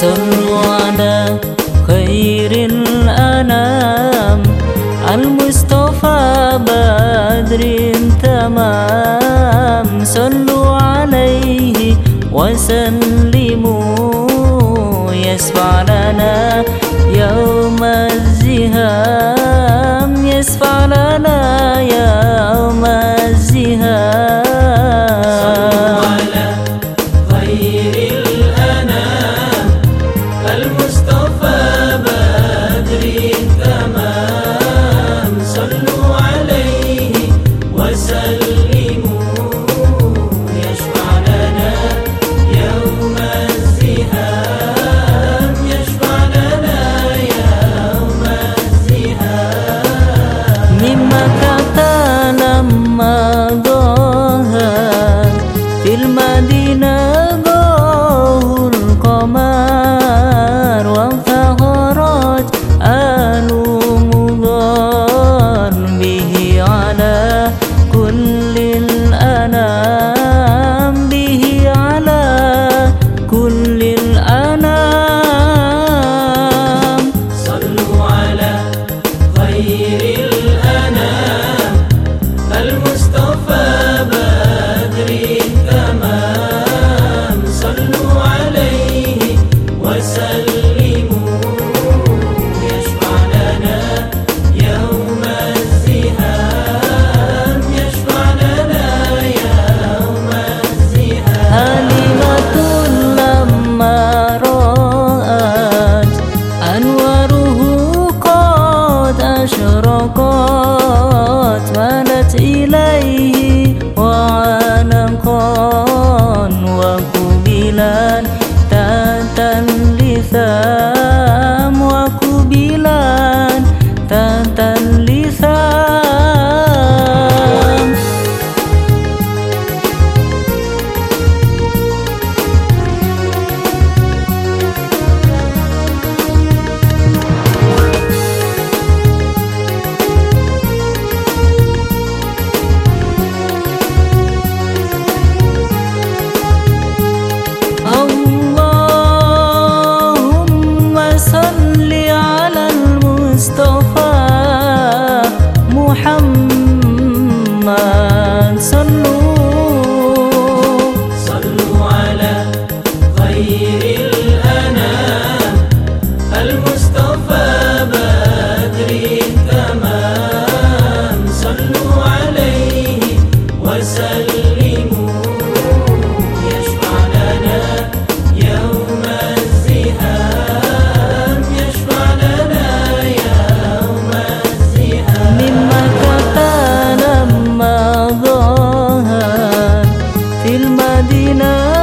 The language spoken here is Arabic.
صلوا على خير الأنام. المصطفى بدر تمام. صلوا عليه وسلموا. يسفع لنا يوم الزهام. يسفع لنا يوم الزهام. مكة لما ظهر في المدينة جوه القمر وانفهرت آل مضار به على كل الأنام إليه وعلقا وكملا تاتا لثان اللهم صل على المصطفى محمد. صلوا. صلوا على خير الأنام. المصطفى بدر التمام. صلوا عليه وسلم. মাদিনা